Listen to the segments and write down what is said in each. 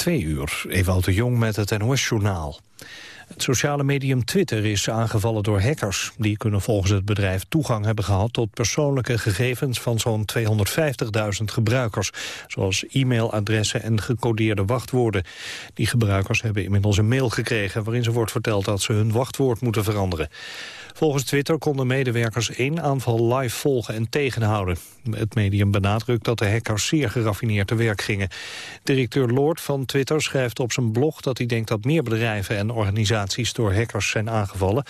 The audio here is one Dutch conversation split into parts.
Twee uur, Ewout de Jong met het NOS-journaal. Het sociale medium Twitter is aangevallen door hackers. Die kunnen volgens het bedrijf toegang hebben gehad tot persoonlijke gegevens van zo'n 250.000 gebruikers, zoals e-mailadressen en gecodeerde wachtwoorden. Die gebruikers hebben inmiddels een mail gekregen waarin ze wordt verteld dat ze hun wachtwoord moeten veranderen. Volgens Twitter konden medewerkers één aanval live volgen en tegenhouden. Het medium benadrukt dat de hackers zeer geraffineerd te werk gingen. Directeur Lord van Twitter schrijft op zijn blog dat hij denkt dat meer bedrijven en organisaties door hackers zijn aangevallen.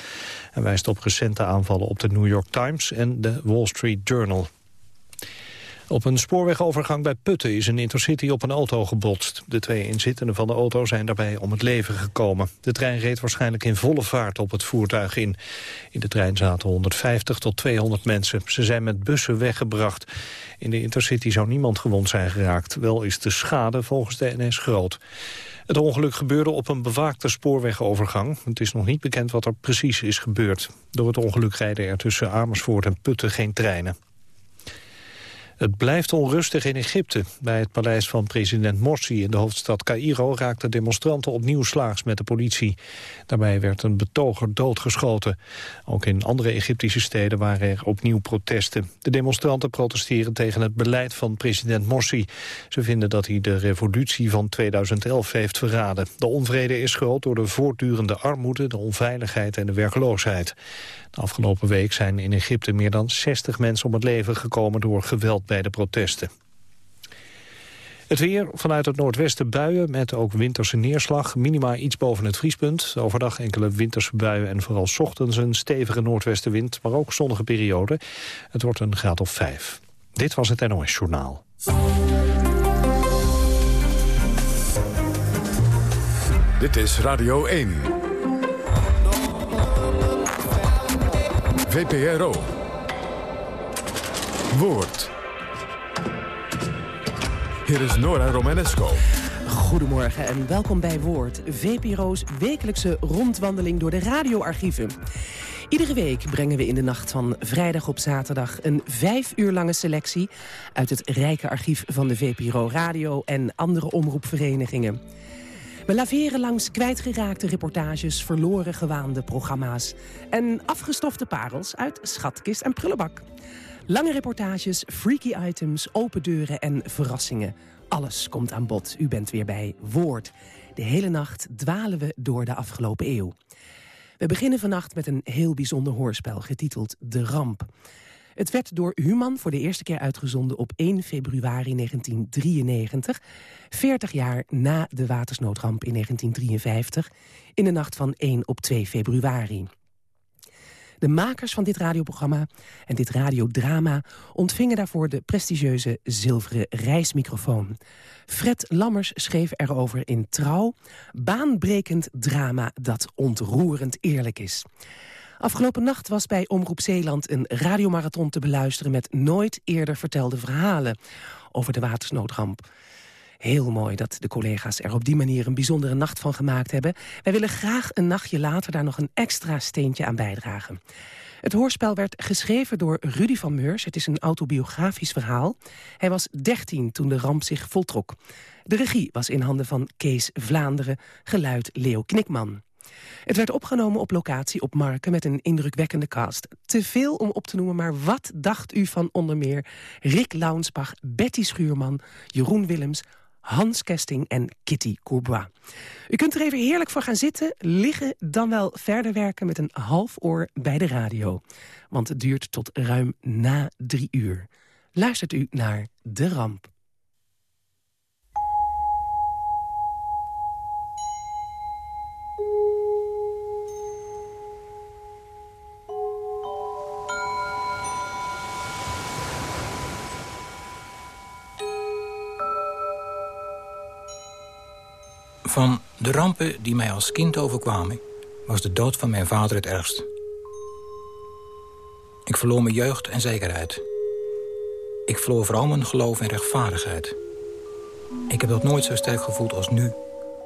En wijst op recente aanvallen op de New York Times en de Wall Street Journal. Op een spoorwegovergang bij Putten is een intercity op een auto gebotst. De twee inzittenden van de auto zijn daarbij om het leven gekomen. De trein reed waarschijnlijk in volle vaart op het voertuig in. In de trein zaten 150 tot 200 mensen. Ze zijn met bussen weggebracht. In de intercity zou niemand gewond zijn geraakt. Wel is de schade volgens de NS groot. Het ongeluk gebeurde op een bewaakte spoorwegovergang. Het is nog niet bekend wat er precies is gebeurd. Door het ongeluk rijden er tussen Amersfoort en Putten geen treinen. Het blijft onrustig in Egypte. Bij het paleis van president Morsi in de hoofdstad Cairo raakten demonstranten opnieuw slaags met de politie. Daarbij werd een betoger doodgeschoten. Ook in andere Egyptische steden waren er opnieuw protesten. De demonstranten protesteren tegen het beleid van president Morsi. Ze vinden dat hij de revolutie van 2011 heeft verraden. De onvrede is groot door de voortdurende armoede, de onveiligheid en de werkloosheid. De afgelopen week zijn in Egypte meer dan 60 mensen om het leven gekomen door geweld bij de protesten. Het weer, vanuit het noordwesten buien met ook winterse neerslag. Minima iets boven het vriespunt. Overdag enkele winterse buien en vooral ochtends een stevige noordwestenwind... maar ook zonnige periode. Het wordt een graad of vijf. Dit was het NOS Journaal. Dit is Radio 1. VPRO. Woord. Hier is Nora Romanesco. Goedemorgen en welkom bij Woord, VPRO's wekelijkse rondwandeling door de radioarchieven. Iedere week brengen we in de nacht van vrijdag op zaterdag... een vijf uur lange selectie uit het rijke archief van de VPRO Radio... en andere omroepverenigingen. We laveren langs kwijtgeraakte reportages, verloren gewaande programma's... en afgestofte parels uit schatkist en prullenbak. Lange reportages, freaky items, open deuren en verrassingen. Alles komt aan bod. U bent weer bij Woord. De hele nacht dwalen we door de afgelopen eeuw. We beginnen vannacht met een heel bijzonder hoorspel getiteld De Ramp. Het werd door Human voor de eerste keer uitgezonden op 1 februari 1993... 40 jaar na de watersnoodramp in 1953... in de nacht van 1 op 2 februari. De makers van dit radioprogramma en dit radiodrama... ontvingen daarvoor de prestigieuze zilveren reismicrofoon. Fred Lammers schreef erover in Trouw... baanbrekend drama dat ontroerend eerlijk is. Afgelopen nacht was bij Omroep Zeeland een radiomarathon te beluisteren... met nooit eerder vertelde verhalen over de watersnoodramp. Heel mooi dat de collega's er op die manier een bijzondere nacht van gemaakt hebben. Wij willen graag een nachtje later daar nog een extra steentje aan bijdragen. Het hoorspel werd geschreven door Rudy van Meurs. Het is een autobiografisch verhaal. Hij was 13 toen de ramp zich voltrok. De regie was in handen van Kees Vlaanderen, geluid Leo Knikman. Het werd opgenomen op locatie op Marken met een indrukwekkende cast. Te veel om op te noemen, maar wat dacht u van onder meer... Rick Launsbach, Betty Schuurman, Jeroen Willems... Hans Kesting en Kitty Courbois. U kunt er even heerlijk voor gaan zitten, liggen... dan wel verder werken met een half oor bij de radio. Want het duurt tot ruim na drie uur. Luistert u naar De Ramp. Van de rampen die mij als kind overkwamen... was de dood van mijn vader het ergst. Ik verloor mijn jeugd en zekerheid. Ik verloor vooral mijn geloof en rechtvaardigheid. Ik heb dat nooit zo sterk gevoeld als nu...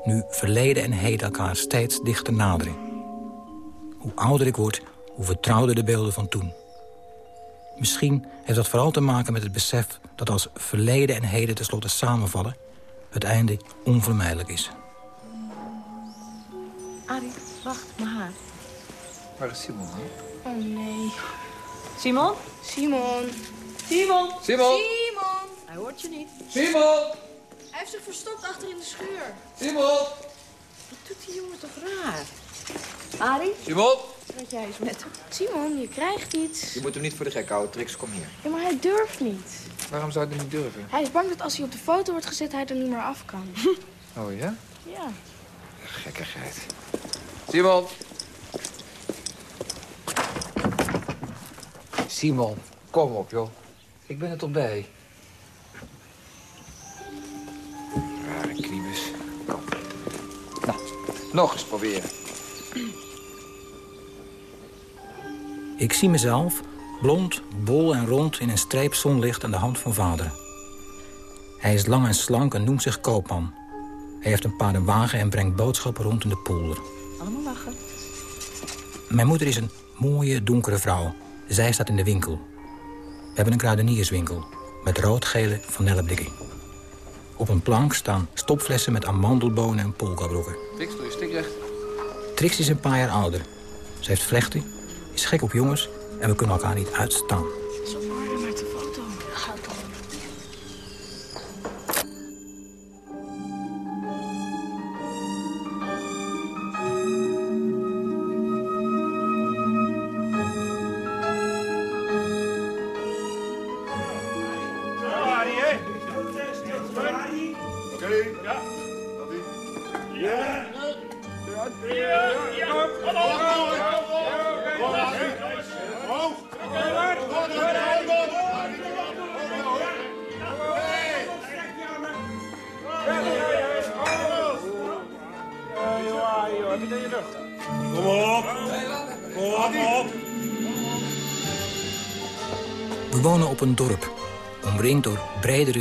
nu verleden en heden elkaar steeds dichter naderen. Hoe ouder ik word, hoe vertrouwder de beelden van toen. Misschien heeft dat vooral te maken met het besef dat als verleden en heden tenslotte samenvallen het einde onvermijdelijk is. Arie, wacht, mijn haar. Waar is Simon? Oh nee. Simon? Simon. Simon! Simon! Simon! Hij hoort je niet. Simon! Hij heeft zich verstopt achter in de schuur. Simon! Wat doet die jongen toch raar? Arie, Simon! wat jij eens met hem. Simon, je krijgt iets. Je moet hem niet voor de gek houden. Trix, kom hier. Ja, maar hij durft niet. Waarom zou hij niet durven? Hij is bang dat als hij op de foto wordt gezet, hij er niet meer af kan. Oh ja? Ja. Gekkigheid. Simon! Simon, kom op, joh. Ik ben er toch bij. Rare kriebus. Kom. Nou, nog eens proberen. Ik zie mezelf, blond, bol en rond in een streep zonlicht aan de hand van vader. Hij is lang en slank en noemt zich koopman. Hij heeft een paardenwagen en brengt boodschappen rond in de polder. Allemaal lachen. Mijn moeder is een mooie, donkere vrouw. Zij staat in de winkel. We hebben een kruidenierswinkel met rood-gele vanilleblikken. Op een plank staan stopflessen met amandelbonen en polkabroeken. Trix, doe je stik recht. Trix is een paar jaar ouder. Ze heeft vlechten, is gek op jongens en we kunnen elkaar niet uitstaan.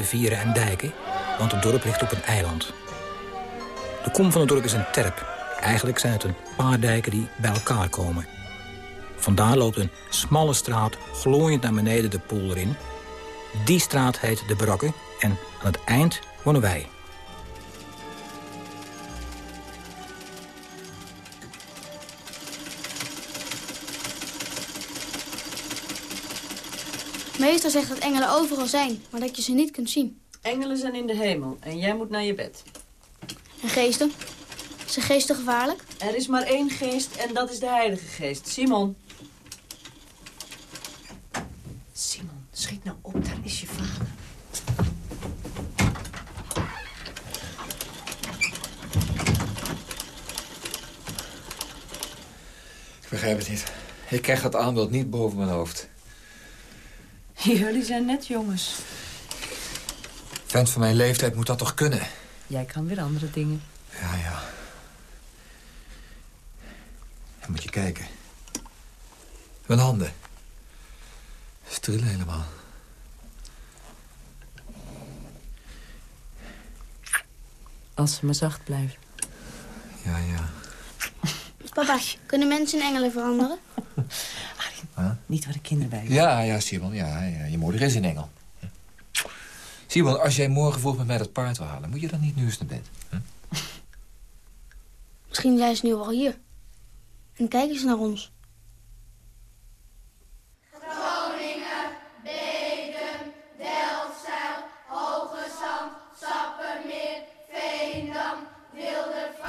Rivieren en dijken, want het dorp ligt op een eiland. De kom van het dorp is een terp. Eigenlijk zijn het een paar dijken die bij elkaar komen. Vandaar loopt een smalle straat glooiend naar beneden de polder in. Die straat heet de Barakken en aan het eind wonen wij. Meester zegt dat engelen overal zijn, maar dat je ze niet kunt zien. Engelen zijn in de hemel en jij moet naar je bed. En geesten? Zijn geesten gevaarlijk? Er is maar één geest en dat is de Heilige Geest. Simon. Simon, schiet nou op, daar is je vader. Ik begrijp het niet. Ik krijg dat aanbeeld niet boven mijn hoofd. Jullie zijn net jongens. Vent van mijn leeftijd moet dat toch kunnen? Jij kan weer andere dingen. Ja, ja. Dan moet je kijken. Mijn handen. Ze trillen helemaal. Als ze maar zacht blijven. Ja, ja. Papa, kunnen mensen in engelen veranderen? Niet waar de kinderen bij Ja, ja, Simon. Ja, ja, je moeder is een engel. Simon, als jij morgen vroeg met mij dat paard wil halen... moet je dan niet nu eens naar bed? Hm? Misschien zijn ze nu al hier. En kijken ze naar ons.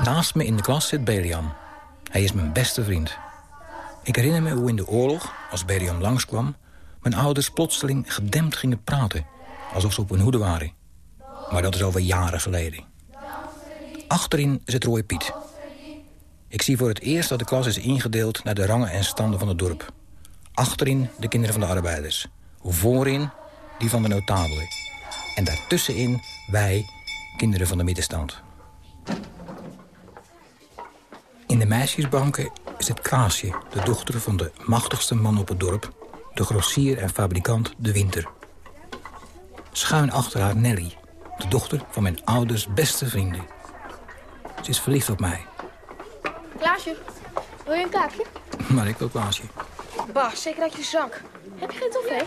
Naast me in de klas zit Belian. Hij is mijn beste vriend. Ik herinner me hoe in de oorlog, als Belian langskwam... mijn ouders plotseling gedempt gingen praten. Alsof ze op hun hoede waren. Maar dat is over jaren geleden. Achterin zit Roy Piet. Ik zie voor het eerst dat de klas is ingedeeld... naar de rangen en standen van het dorp. Achterin de kinderen van de arbeiders. Voorin die van de notabelen. En daartussenin wij, kinderen van de middenstand. In de meisjesbanken zit Klaasje, de dochter van de machtigste man op het dorp... de grossier en fabrikant De Winter. Schuin achter haar Nelly, de dochter van mijn ouders beste vrienden. Ze is verliefd op mij, Klaasje, wil je een kaakje? maar ik wil Klaasje. Bah, zeker uit je zak. Heb je geen toffee?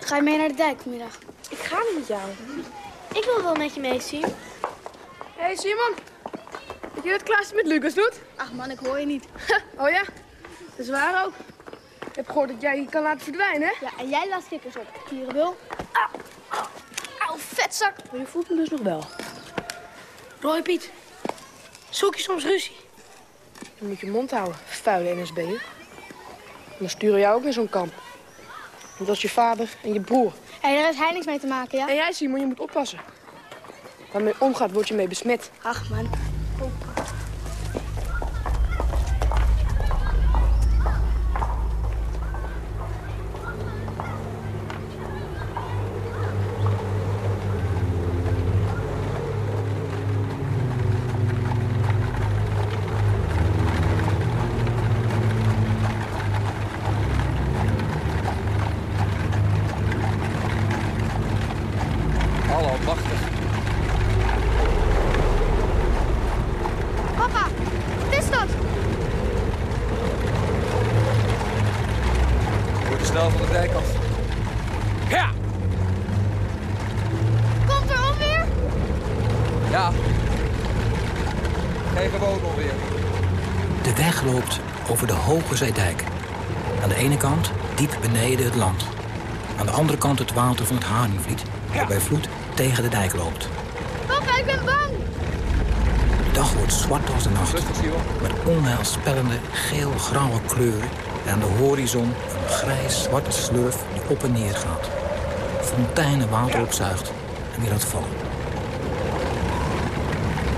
Ga je mee naar de dijk vanmiddag? Ik ga niet met jou. Ik wil wel met je mee, Sim. Hé hey Simon, weet je wat Klaasje met Lucas doet? Ach man, ik hoor je niet. oh ja, dat is waar ook. Ik heb gehoord dat jij je kan laten verdwijnen, hè? Ja, en jij laat kikkers op. Auw, auw, auw, vetzak. Maar je voelt me dus nog wel. Roy Piet, zoek je soms ruzie? Dan moet je mond houden, vuile NSB'er. Dan sturen jou ook in zo'n kamp. Net als je vader en je broer. Hé, hey, daar heeft hij niks mee te maken, ja? En jij, Simon, je moet oppassen. Waarmee omgaat, word je mee besmet. Ach, man. Hallo, machtig. Papa, wat is dat? We moeten snel van de dijk af. Ja! Komt er onweer? Ja. Geen gewoon onweer. De weg loopt over de Hoge Zeedijk. Aan de ene kant diep beneden het land. Aan de andere kant het water van het Haringvliet... dat bij vloed tegen de dijk loopt. Papa, ik ben bang. De dag wordt zwart als de nacht. Met onheilspellende geel-grauwe kleuren... en aan de horizon een grijs-zwarte slurf die op en neer gaat. Fonteinen water opzuigt en weer laat vallen.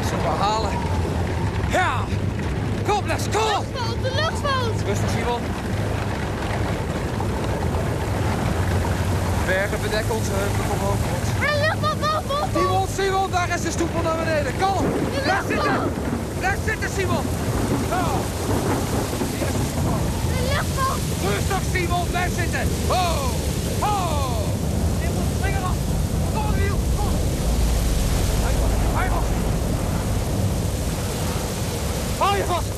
Zullen we halen? Ja! Kom, let's go! Luchtvalt, de luchtvalt. Rustig, Simon. Bergen bedekken onze heuvelen kom boven ons. Er luchtvalt boven ons. Simon, Simon, daar is de stoepel naar beneden. Kalm! Recht zitten! Recht zitten, Simon! Ja. De luchtvalt. Rustig, Simon, blijf zitten! Ho! Ho! Simon, spring eraf! Kom op, wiel! Kom! Hou je vast! Hou je vast!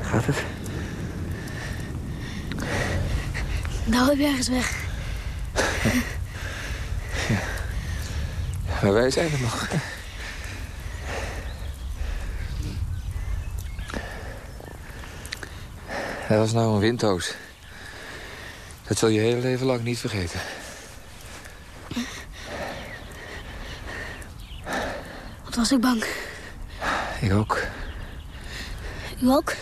Gaat het? Nou, heb je ergens weg. Maar wij zijn er nog. Dat was nou een windhoos. Dat zul je hele leven lang niet vergeten. Wat was ik bang. Ik ook. U ook?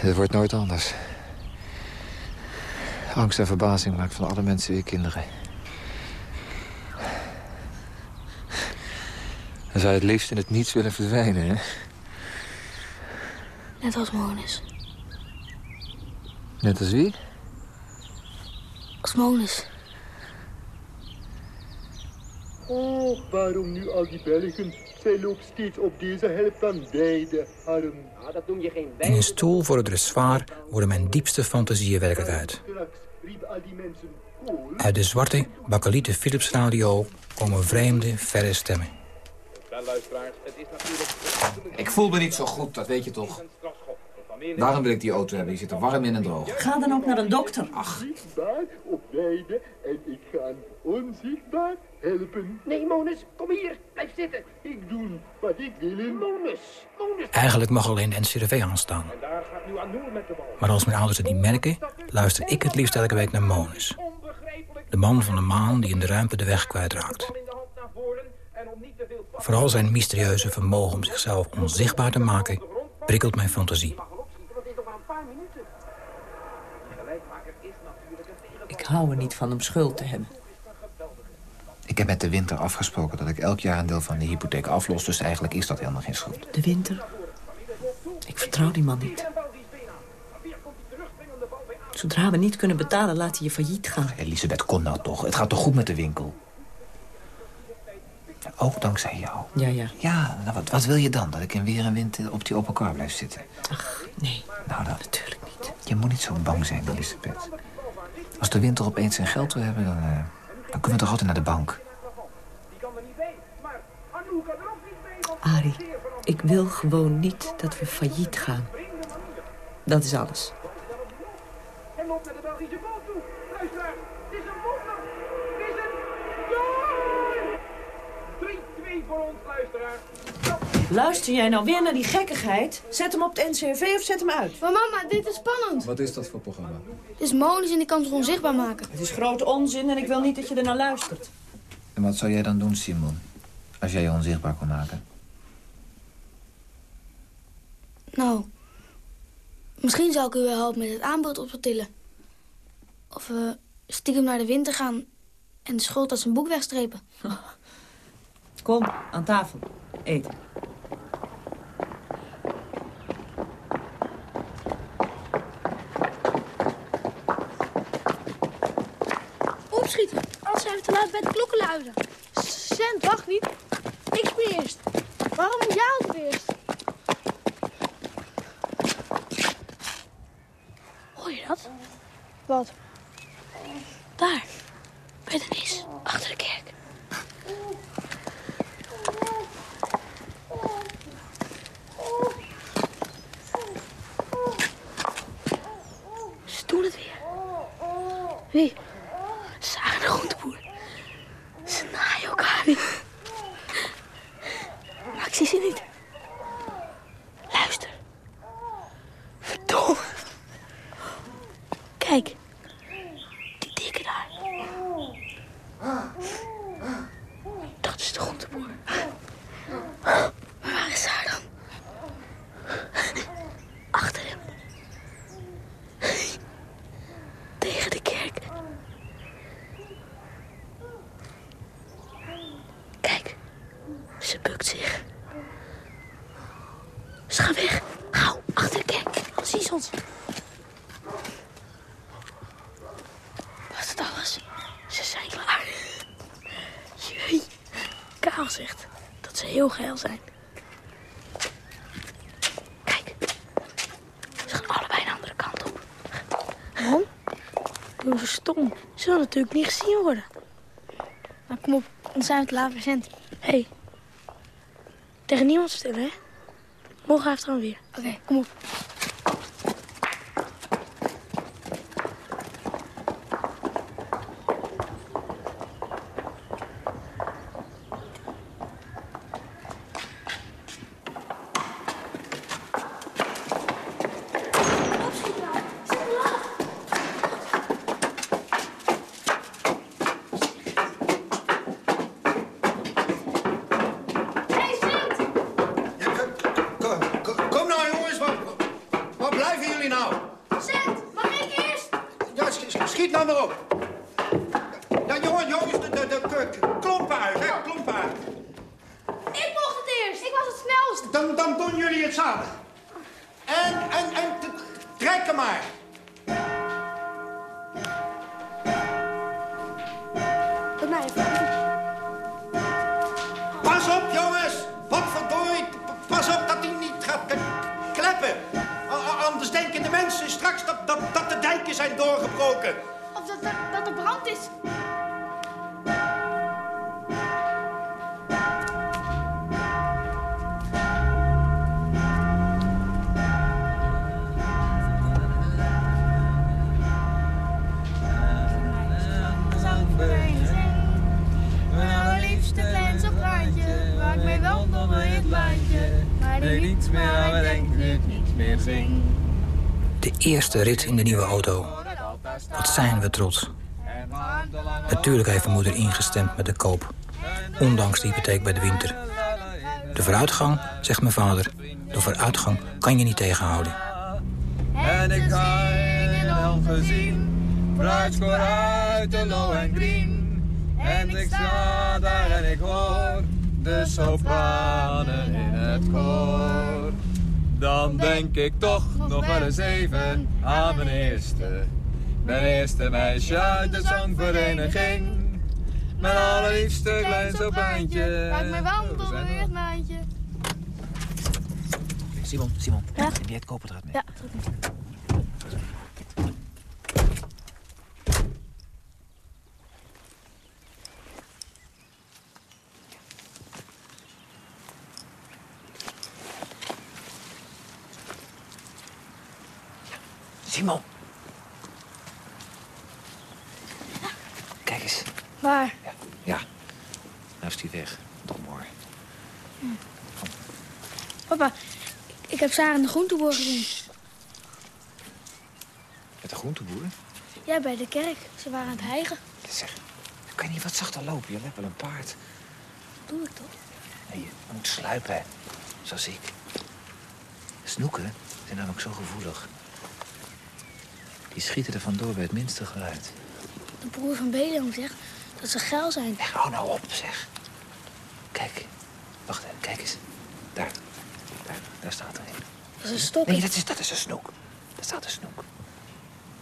Het wordt nooit anders. Angst en verbazing maakt van alle mensen weer kinderen. Dan zou je het liefst in het niets willen verdwijnen, hè? Net als Monus. Net als wie? Als Monus. Oh, waarom nu al die bergen? Zij loopt steeds op deze helft van beide arm. Nou, dat noem je geen In een stoel voor het dressoir worden mijn diepste fantasieën mensen kool. Uit de zwarte, bakkelieten Philips radio komen vreemde, verre stemmen. Ik voel me niet zo goed, dat weet je toch. Daarom wil ik die auto hebben. Die zit er warm in en droog. Ga dan ook naar een dokter. Ach, Zichtbaar op beide en ik ga onzichtbaar helpen. Nee, Monus, kom hier. Blijf zitten. Ik doe wat ik wil in Monus, Monus. Eigenlijk mag alleen de NCRV aanstaan. Maar als mijn ouders het niet merken, luister ik het liefst elke week naar Monus. De man van de maan die in de ruimte de weg kwijtraakt. Vooral zijn mysterieuze vermogen om zichzelf onzichtbaar te maken... prikkelt mijn fantasie. Ik hou er niet van om schuld te hebben. ik heb met de winter afgesproken dat ik elk jaar een deel van de hypotheek aflos. Dus eigenlijk is dat helemaal geen schuld. De winter. Ik vertrouw die man niet. Zodra we niet kunnen betalen, laat hij je failliet gaan. Elisabeth, kom nou toch. Het gaat toch goed met de winkel? Ook dankzij jou. Ja, ja. Ja, nou, wat, wat wil je dan? Dat ik in weer en wind op die open car blijf zitten? Ach, nee. Nou, dan, Natuurlijk niet. je moet niet zo bang zijn, Elisabeth. Als de winter opeens zijn geld wil hebben, dan, eh, dan kunnen we toch altijd naar de bank. Arie, ik wil gewoon niet dat we failliet gaan. Dat is alles. En loopt naar de Belgische bal toe. Luisteraar, het is een wonder. Het is een goal! 3-2 voor ons, luisteraar. Luister jij nou weer naar die gekkigheid? Zet hem op de NCRV of zet hem uit. Maar mama, dit is spannend. Wat is dat voor programma? Het is monies en die kan zich onzichtbaar maken. Het is grote onzin en ik wil niet dat je er naar luistert. En wat zou jij dan doen, Simon? Als jij je onzichtbaar kon maken? Nou, misschien zou ik u wel helpen met het aanbod op te tillen. Of we stiekem naar de winter gaan en de schuld uit zijn boek wegstrepen. Kom, aan tafel. Eten. Opschieten, anders zijn we te laat bij de klokken luiden. Cent, wacht niet. Ik spring eerst. Waarom moet jij altijd eerst? Hoor je dat? Wat? Daar, bij de nis, achter de kerk. Ze doen het weer. Wie? Ze zagen de groenteboer. Ze naaien elkaar niet. Maar ik zie ze niet. Luister. Verdomme. Kijk. Die dikke daar. Dat is de groenteboer. Maar waar is haar dan? Achter hem. Tegen de kerk. Kijk, ze bukt zich. Ze gaat weg. Gauw, achter kerk. Dan zien ze ons. Was het alles? Ze zijn klaar. Jee. Karel zegt dat ze heel geil zijn. Kijk, ze gaan allebei de andere kant op. Waarom? Doen ze stom. Ze zullen natuurlijk niet gezien worden. Nou, kom op, dan zijn we het laat. Hé. Hey. Tegen niemand vertellen, hè? Morgen heeft dan weer. Oké, kom op. eerste rit in de nieuwe auto. Wat zijn we trots. Natuurlijk heeft mijn moeder ingestemd met de koop. Ondanks de hypotheek bij de winter. De vooruitgang, zegt mijn vader. De vooruitgang kan je niet tegenhouden. En ik ga in ongezien, bruidskoor uit de low en green. En ik sta daar en ik hoor de sopranen in het koor. Dan denk ik toch nog wel eens even aan mijn eerste. Mijn eerste meisje uit de zangvereniging. Mijn allerliefste klein sopraantje. Ik mee wandel door het landje. Simon, Simon. Ja? Heb jij het koperdraad mee? Ja, goed. Simon. Kijk eens. Waar? Ja. Nou is die weg. Domhoor. Papa, ik, heb Sarah in de groenteboer gezien. Met de groenteboer? Ja, bij de kerk. Ze waren aan het hijgen. Zeg, kan je niet wat zachter lopen? Je hebt wel een paard. Doe ik toch? Nee, je moet sluipen, zoals ik. Snoeken zijn namelijk zo gevoelig. Die schieten er vandoor bij het minste geluid. De broer van Beliam zegt dat ze geil zijn. Echt, hou nou op, zeg. Kijk, wacht even, kijk eens. Daar, daar, daar staat er een. Dat is een stok. Nee, dat is, dat is een snoek. Daar staat een snoek.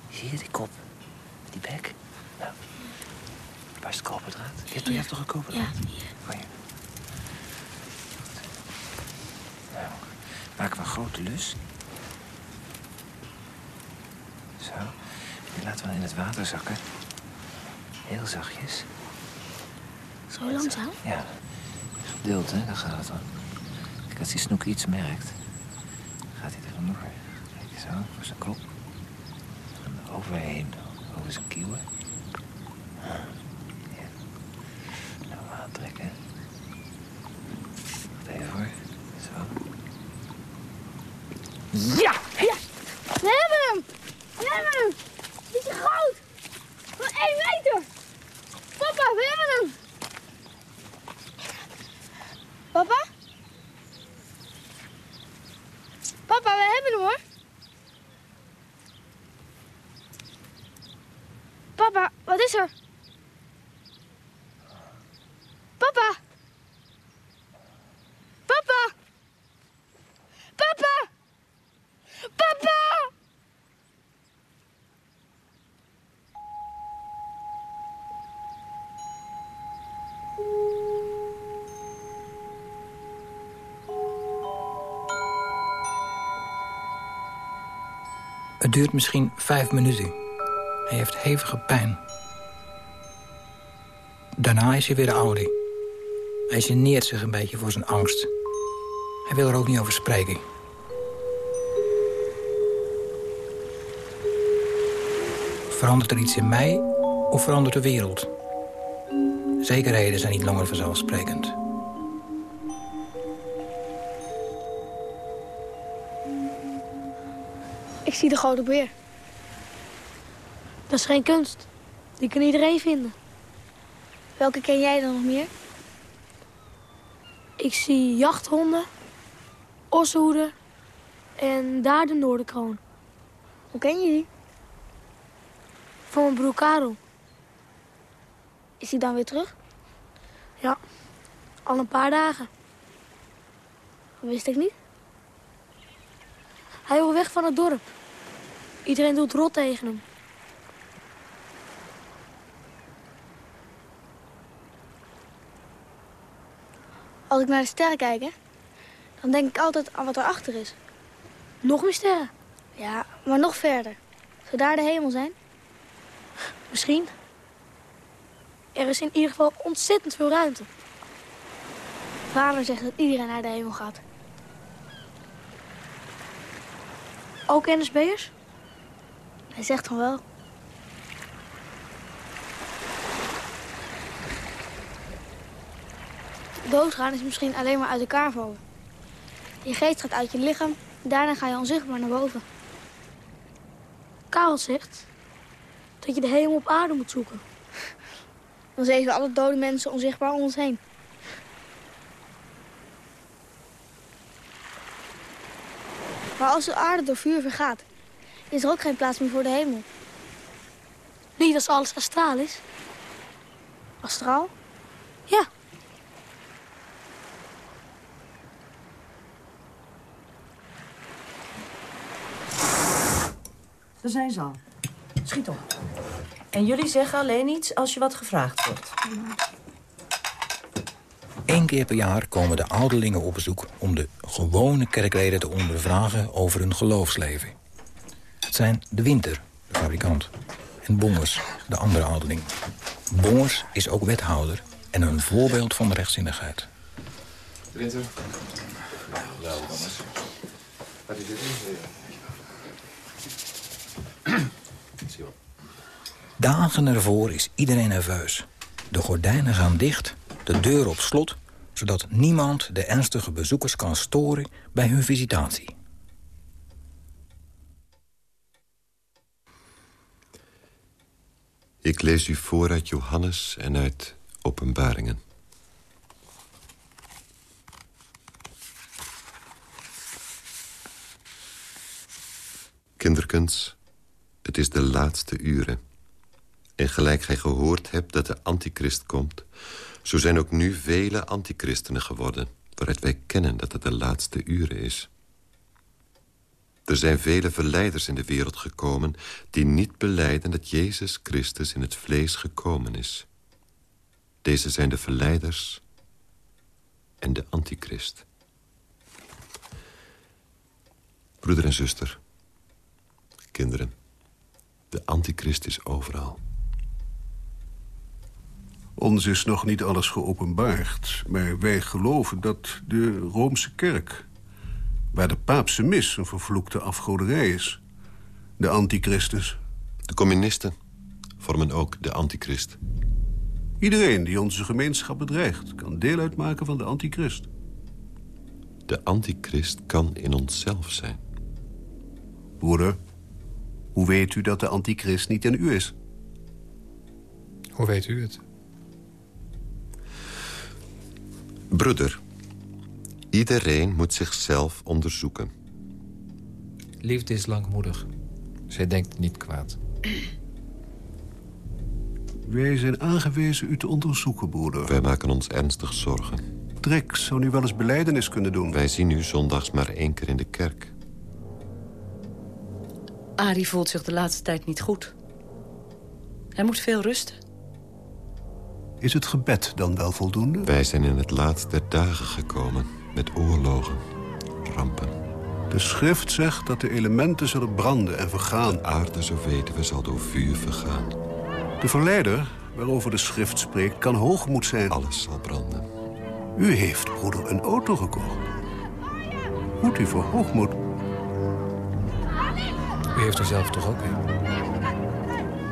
Hier, die kop. Die bek. Nou, waar is het koperdraad? Je hebt, je hebt toch een koperdraad? Ja, hier. Oh, ja. Nou, maken we een grote lus. Die laten we dan in het water zakken. Heel zachtjes. Zo langzaam? Ja. Geduld, hè, daar gaat het om. Kijk, als die snoek iets merkt, gaat hij er vandoor. Kijk, zo, voor zijn kop. En overheen, over zijn kieuwen. Ja. Nou, aantrekken. Wacht even hoor. Zo. Ja! Ja! We hebben hem! We hebben hem! Die is groot! Van één meter! Papa, we hebben hem! Papa? Papa, we hebben hem hoor! Papa, wat is er? Papa! Papa! Papa! Papa! Het duurt misschien vijf minuten. Hij heeft hevige pijn. Daarna is hij weer de oude. Hij geneert zich een beetje voor zijn angst. Hij wil er ook niet over spreken. Verandert er iets in mij of verandert de wereld? Zekerheden zijn niet langer vanzelfsprekend. Ik zie de grote beer. Dat is geen kunst. Die kan iedereen vinden. Welke ken jij dan nog meer? Ik zie jachthonden, ossenhoeden en daar de Noorderkroon. Hoe ken je die? Van mijn broer Karel. Is hij dan weer terug? Ja, al een paar dagen. Dat wist ik niet. Hij wil weg van het dorp. Iedereen doet rot tegen hem. Als ik naar de sterren kijk, hè, dan denk ik altijd aan wat erachter is. Nog meer sterren? Ja, maar nog verder. Zou daar de hemel zijn? Misschien. Er is in ieder geval ontzettend veel ruimte. Vader zegt dat iedereen naar de hemel gaat. Ook NSB'ers? Hij zegt van wel. Doodgaan is misschien alleen maar uit elkaar vallen. Je geest gaat uit je lichaam, daarna ga je onzichtbaar naar boven. Karel zegt dat je de hemel op aarde moet zoeken. Dan zeven alle dode mensen onzichtbaar om ons heen. Maar als de aarde door vuur vergaat, is er ook geen plaats meer voor de hemel. Niet als alles astraal is. Astraal? Ja. Daar zijn ze al. Schiet op. En jullie zeggen alleen iets als je wat gevraagd wordt. Eén keer per jaar komen de ouderlingen op bezoek... om de gewone kerkleden te ondervragen over hun geloofsleven. Zijn de Winter, de fabrikant, en Bongers, de andere ouderling. Bongers is ook wethouder en een voorbeeld van rechtzinnigheid. Winter. Wel, Thomas. Gaat u zitten? Dagen ervoor is iedereen nerveus. De gordijnen gaan dicht, de deur op slot... zodat niemand de ernstige bezoekers kan storen bij hun visitatie. Ik lees u voor uit Johannes en uit Openbaringen. Kinderkens, het is de laatste uren. En gelijk gij gehoord hebt dat de antichrist komt... zo zijn ook nu vele antichristenen geworden... waaruit wij kennen dat het de laatste uren is. Er zijn vele verleiders in de wereld gekomen... die niet beleiden dat Jezus Christus in het vlees gekomen is. Deze zijn de verleiders en de antichrist. Broeder en zuster, kinderen, de antichrist is overal. Ons is nog niet alles geopenbaard, maar wij geloven dat de Roomse kerk... waar de paapse mis een vervloekte afgoderij is, de antichristus... De communisten vormen ook de antichrist. Iedereen die onze gemeenschap bedreigt... kan deel uitmaken van de antichrist. De antichrist kan in onszelf zijn. Broeder, hoe weet u dat de antichrist niet in u is? Hoe weet u het? Broeder, iedereen moet zichzelf onderzoeken. Liefde is langmoedig. Zij denkt niet kwaad. Wij zijn aangewezen u te onderzoeken, broeder. Wij maken ons ernstig zorgen. Trek zou nu wel eens beleidenis kunnen doen. Wij zien u zondags maar één keer in de kerk. Arie voelt zich de laatste tijd niet goed. Hij moet veel rusten. Is het gebed dan wel voldoende? Wij zijn in het laatst der dagen gekomen. Met oorlogen, rampen. De schrift zegt dat de elementen zullen branden en vergaan. De aarde, zo weten we, zal door vuur vergaan. De verleider, waarover de schrift spreekt, kan hoogmoed zijn. Alles zal branden. U heeft, broeder, een auto gekocht. Moet u voor hoogmoed? U heeft er zelf toch ook een?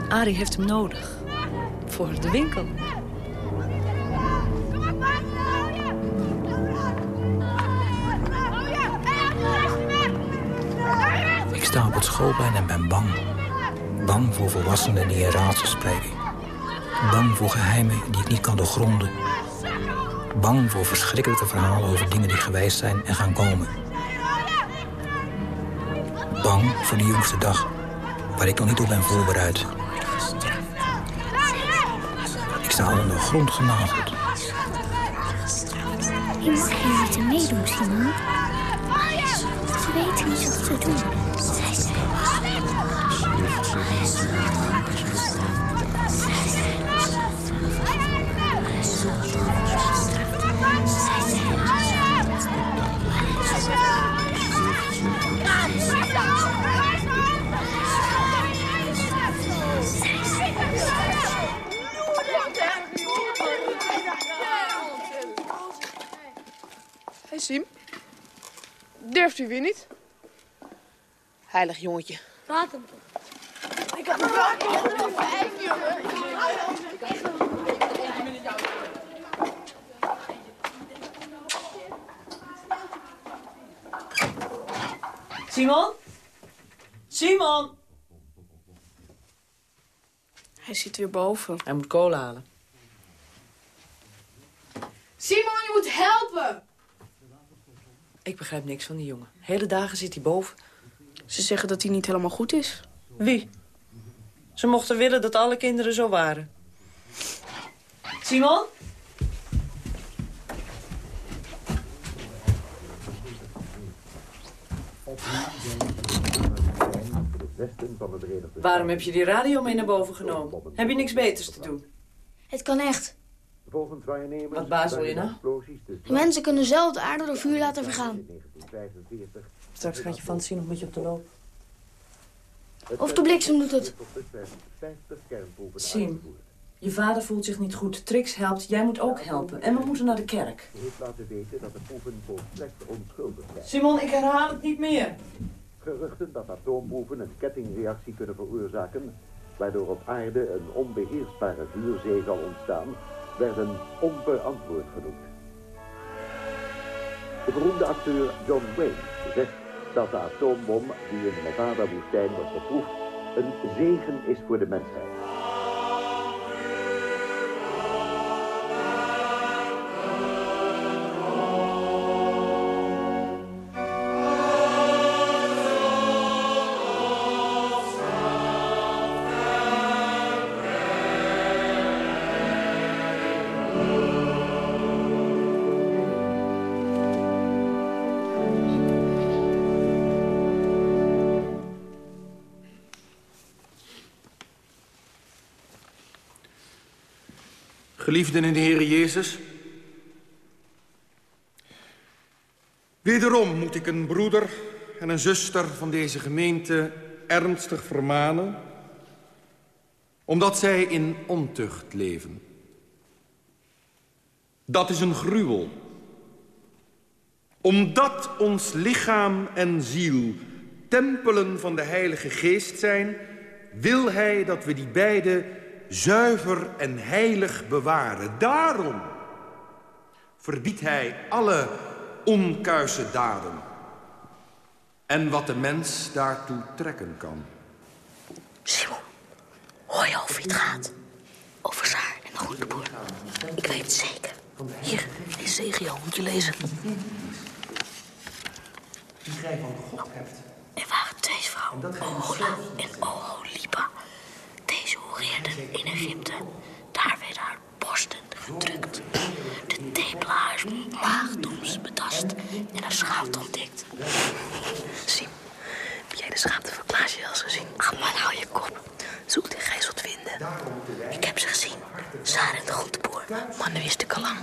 Arie heeft hem nodig. Voor de winkel. Het schoolplein en ben bang. Bang voor volwassenen die in raadsels spreken. Bang voor geheimen die ik niet kan doorgronden. Bang voor verschrikkelijke verhalen over dingen die geweest zijn en gaan komen. Bang voor de jongste dag, waar ik nog niet op ben voorbereid. Ik sta al onder de grond genageld. Je mag hier niet meedoen, Simon. Ze weten niet wat ze doen. Siem. Durft u weer niet? Heilig jongetje. Laat hem. Ik het wel vijf, Simon? Simon! Hij zit weer boven. Hij moet kolen halen. Simon, je moet helpen! Ik begrijp niks van die jongen. Hele dagen zit hij boven. Ze zeggen dat hij niet helemaal goed is. Wie? Ze mochten willen dat alle kinderen zo waren. Simon? Waarom heb je die radio mee naar boven genomen? Heb je niks beters te doen? Het kan echt. Wat baas wil je nou? De mensen kunnen zelf de aarde door vuur laten vergaan. Straks gaat je fantasie nog met je op de loop. Of de bliksem doet het. Sim, je vader voelt zich niet goed. Trix helpt, jij moet ook helpen. En we moeten naar de kerk. Simon, ik herhaal het niet meer. Geruchten dat atoomproeven een kettingreactie kunnen veroorzaken... waardoor op aarde een onbeheersbare vuurzee zal ontstaan, werden onverantwoord genoemd. De beroemde acteur John Wayne zegt dat de atoombom die in de Nevada-woestijn wordt beproefd een zegen is voor de mensheid. Geliefden in de Heer Jezus. Wederom moet ik een broeder en een zuster van deze gemeente ernstig vermanen... omdat zij in ontucht leven. Dat is een gruwel. Omdat ons lichaam en ziel tempelen van de Heilige Geest zijn... wil hij dat we die beide zuiver en heilig bewaren. Daarom verbiedt hij alle onkuise daden. En wat de mens daartoe trekken kan. Simon, hoor je over wie het gaat? Over Saar en de groenteboer. Ik weet het zeker. Hier, is Zegio, moet je lezen. Die gij van God hebt. Er waren twee vrouwen, Ohola en Oholiba. Deze horeerden in Egypte. Daar werden haar borsten gedrukt. De tepelen haar maagdoms betast en haar schaamte ontdekt. Sim, heb jij de schaamte van Klaasje wel eens gezien? Ach man, hou je kop. Zoek de gij zult vinden. Ik heb ze gezien. Saar en de groenteboer. Man, dat wist ik al lang.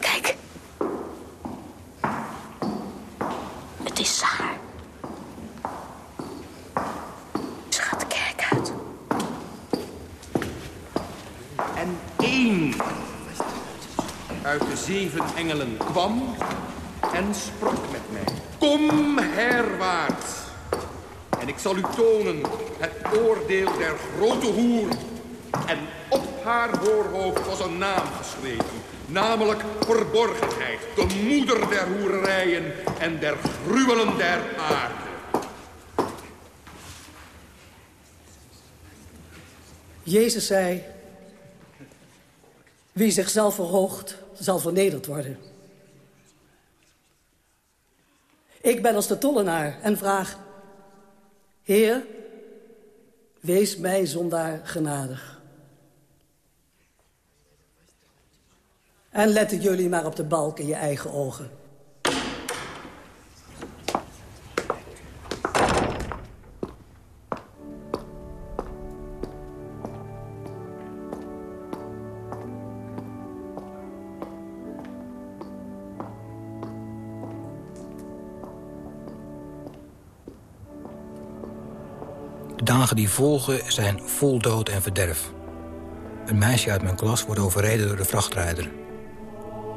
Kijk. Het is Saar. Ze gaat de kerk uit. En één uit de zeven engelen kwam en sprak met mij. Kom herwaarts. En ik zal u tonen het oordeel der grote hoer. En op haar voorhoofd was een naam geschreven. Namelijk verborgenheid, de moeder der hoererijen en der gruwelen der aarde. Jezus zei... Wie zichzelf verhoogt, zal vernederd worden. Ik ben als de tollenaar en vraag... Heer, wees mij zondaar genadig. En letten jullie maar op de balk in je eigen ogen. Dagen die volgen zijn vol dood en verderf. Een meisje uit mijn klas wordt overreden door de vrachtrijder.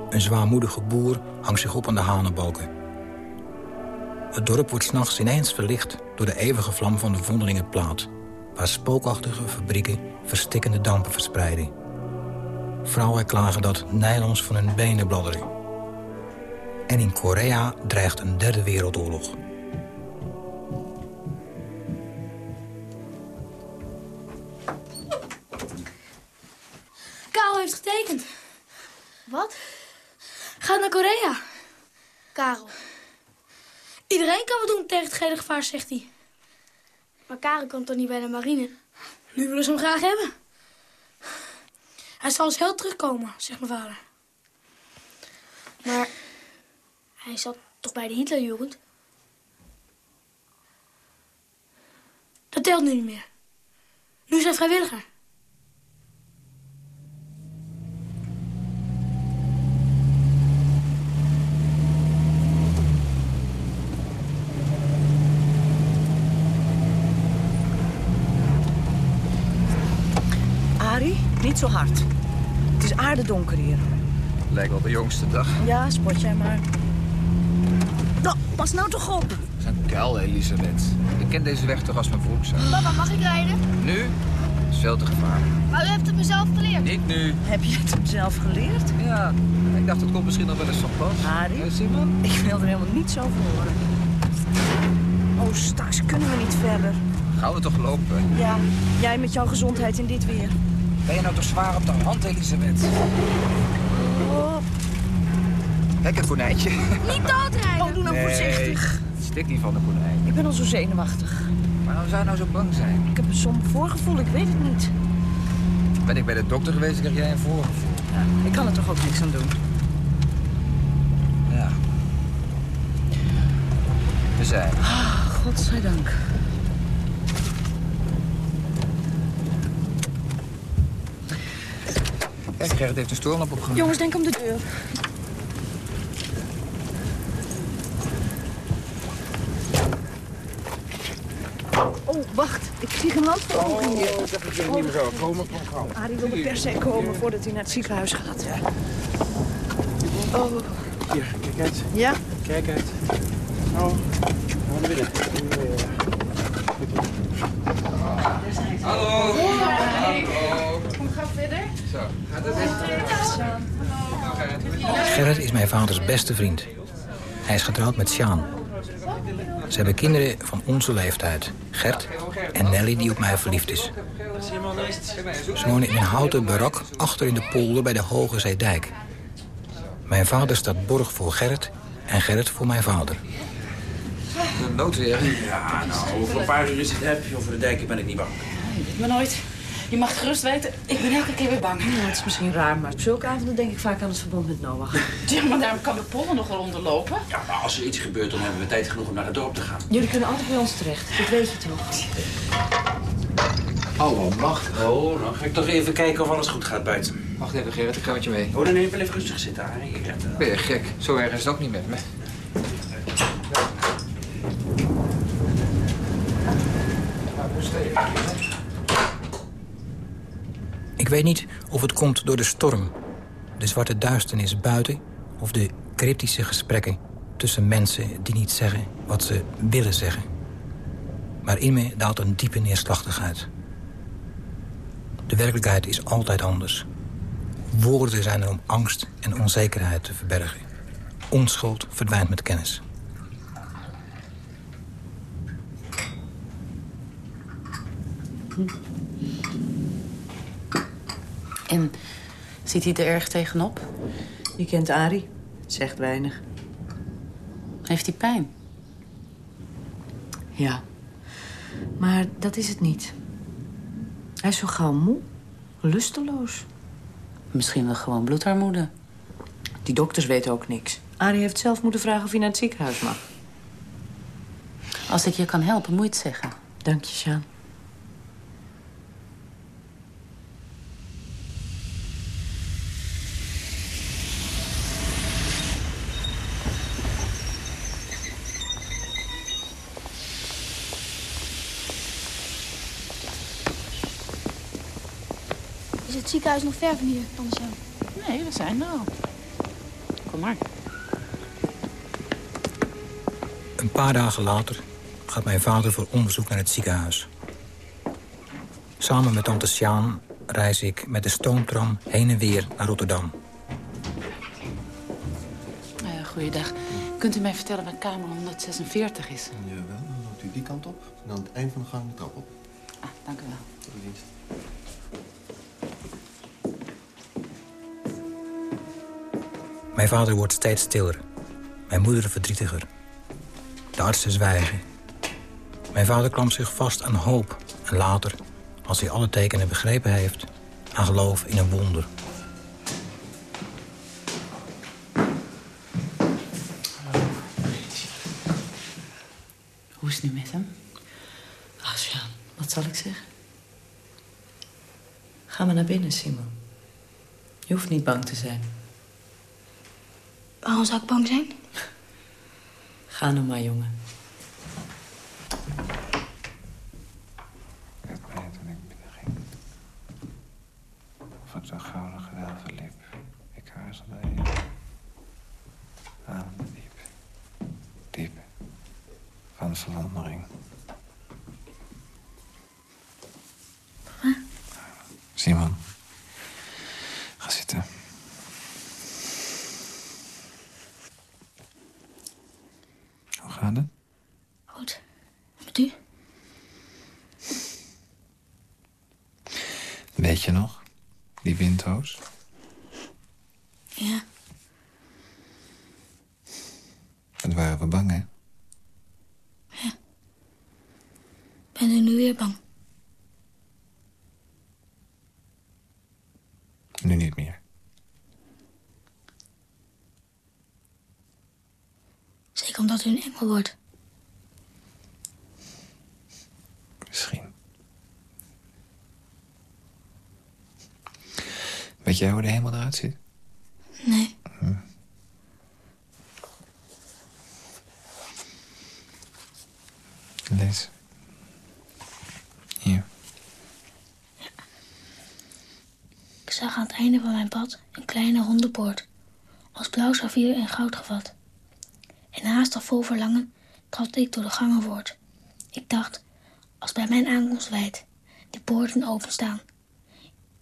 Een zwaarmoedige boer hangt zich op aan de hanenbalken. Het dorp wordt s'nachts ineens verlicht door de eeuwige vlam van de Vondelingenplaat... waar spookachtige fabrieken verstikkende dampen verspreiden. Vrouwen klagen dat nylons van hun benen bladderen. En in Korea dreigt een derde wereldoorlog. Karel. Iedereen kan wat doen tegen het gele gevaar, zegt hij. Maar Karel komt toch niet bij de marine? Nu willen ze hem graag hebben. Hij zal als held terugkomen, zegt mijn vader. Maar hij zat toch bij de Hitlerjugend? Dat telt nu niet meer. Nu is hij vrijwilliger. Arie, niet zo hard. Het is aardedonker hier. Lijkt wel de jongste dag. Ja, spot jij maar. Nou, pas nou toch op. Dat is een kuil, Elisabeth. Ik ken deze weg toch als mijn broekzak. Papa, mag ik rijden? Nu? Dat is veel te gevaarlijk. Maar u heeft het mezelf geleerd. Niet nu. Heb je het hem zelf geleerd? Ja, ik dacht het komt misschien nog wel eens van pas. Harry? Eh, Simon? Ik wil er helemaal niets over horen. Oh, straks kunnen we niet verder. Gaan we toch lopen? Ja, jij met jouw gezondheid in dit weer. Ben je nou toch zwaar op de hand, Elisabeth? Oh, Kijk, het konijntje. Niet doodrijden. oh doe nou voorzichtig. Het stikt niet van de konijn. Ik ben al zo zenuwachtig. Waarom zou je nou zo bang zijn? Ik heb een somber voorgevoel, ik weet het niet. Ben ik bij de dokter geweest, krijg jij een voorgevoel. Ja, ik kan er toch ook niks aan doen. Ja. We zijn. Ah, godzijdank. Kijk, Gerrit heeft de stoorlamp opgenomen. Jongens, denk om de deur. Oh, wacht. Ik zie een land voor ogen hier. Oh, dacht ik dat niet meer komen. Kom gauw. Arie wil er per se komen voordat hij naar het ziekenhuis gaat. Oh. Hier, kijk uit. Ja? Kijk uit. Nou, gaan we binnen. Hallo. Hallo. Kom, ga verder. Zo, gaat het eens? Gerrit is mijn vaders beste vriend. Hij is getrouwd met Sjaan. Ze hebben kinderen van onze leeftijd. Gert en Nelly die op mij verliefd is. Ze wonen in een houten barak achter in de polder bij de Hoge Zeedijk. Mijn vader staat borg voor Gerrit en Gerrit voor mijn vader. De noodweer. Ja, nou, over een paar uur is het heb. Over de dijken ben ik niet bang. Ik ben nooit. Je mag gerust weten, ik ben elke keer weer bang. Ja, het is misschien raar, maar op zulke avonden denk ik vaak aan het verbond met Noach. Ja, maar daarom kan de pollen nog wel onderlopen. Ja, maar als er iets gebeurt, dan hebben we tijd genoeg om naar het dorp te gaan. Jullie kunnen altijd bij ons terecht, dat weet je toch? Hallo, macht. Oh, dan ga ik toch even kijken of alles goed gaat buiten. Wacht even, Gerrit, ik ga met je mee. Oh, dan neem ik wel even rustig zitten, Arie. Wel. Ben je gek? Zo erg is het ook niet met me. Ik weet niet of het komt door de storm, de zwarte duisternis buiten... of de cryptische gesprekken tussen mensen die niet zeggen wat ze willen zeggen. Maar in me daalt een diepe neerslachtigheid. De werkelijkheid is altijd anders. Woorden zijn er om angst en onzekerheid te verbergen. Onschuld verdwijnt met kennis. En zit hij er erg tegenop? Je kent Arie, zegt weinig. Heeft hij pijn? Ja, maar dat is het niet. Hij is zo gauw moe, lusteloos. Misschien wel gewoon bloedarmoede. Die dokters weten ook niks. Arie heeft zelf moeten vragen of hij naar het ziekenhuis mag. Als ik je kan helpen, moet je het zeggen. Dank je, Sjaan. Is het ziekenhuis nog ver van hier, tante Sjaan? Nee, we zijn er al. Kom maar. Een paar dagen later gaat mijn vader voor onderzoek naar het ziekenhuis. Samen met tante Sjaan reis ik met de stoomtram heen en weer naar Rotterdam. Uh, goeiedag. Kunt u mij vertellen waar kamer 146 is? Jawel, dan loopt u die kant op. En aan het eind van de gang de trap op. Ah, dank u wel. Tot uw dienst. Mijn vader wordt steeds stiller. Mijn moeder verdrietiger. De artsen zwijgen. Mijn vader klampt zich vast aan hoop. En later, als hij alle tekenen begrepen heeft... aan geloof in een wonder. Hoe is het nu met hem? Ach, Sjaan, wat zal ik zeggen? Ga maar naar binnen, Simon. Je hoeft niet bang te zijn. Waarom zou ik bang zijn? Ga nou maar, jongen. Of het een gouden gewelven liep. Ik aarzelde even. Ademde diep. van verandering. Simon, ga zitten. Hoe gaat het? Goed. Met u? Weet je nog? Die windhoos? Ja. Wat waren we bang, hè? Ben u nu weer bang? Nu niet meer. Zeker omdat u een engel wordt. Misschien. Weet jij hoe de hemel eruit ziet? Nee. Lees. Hier. Ik zag aan het einde van mijn pad een kleine ronde poort. Als blauw saffier in goud gevat. En haastig vol verlangen trapte ik door de gangen voort. Ik dacht, als bij mijn aankomst wijd de poorten openstaan.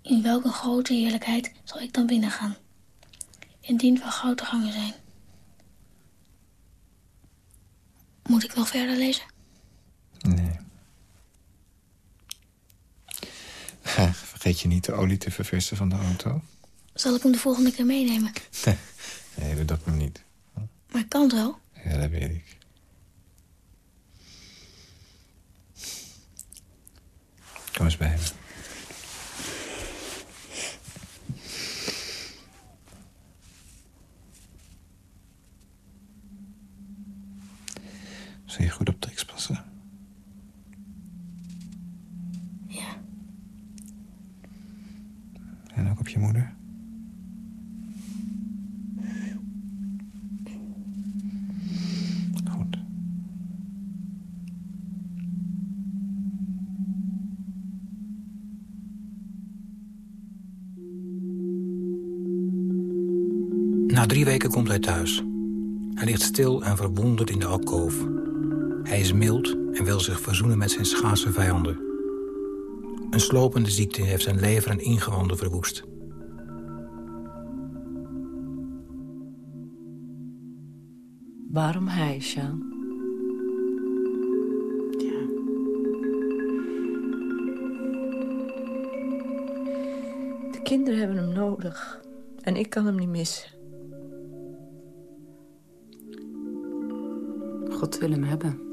In welke grote heerlijkheid zal ik dan binnengaan? Indien van goud de gangen zijn. Moet ik nog verder lezen? Nee. Vergeet je niet de olie te verversen van de auto? Zal ik hem de volgende keer meenemen? Nee, doe dat maar niet. Maar ik kan het wel. Ja, dat weet ik. Kom eens bij me. Je goed op Trix passen? Ja. En ook op je moeder? Goed. Na drie weken komt hij thuis. Hij ligt stil en verwonderd in de alkoof. Hij is mild en wil zich verzoenen met zijn schaarse vijanden. Een slopende ziekte heeft zijn lever en ingewanden verwoest. Waarom hij, Sjaan? De kinderen hebben hem nodig. En ik kan hem niet missen. God wil hem hebben.